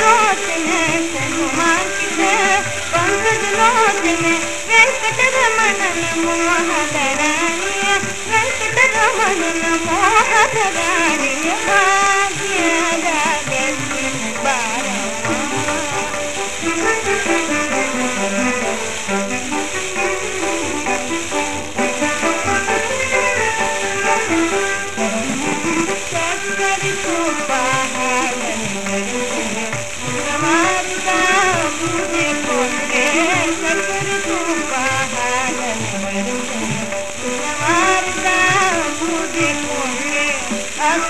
लोचने सगुमा किसे पंकज लोचने वेंकट रमणन मोहधरानिया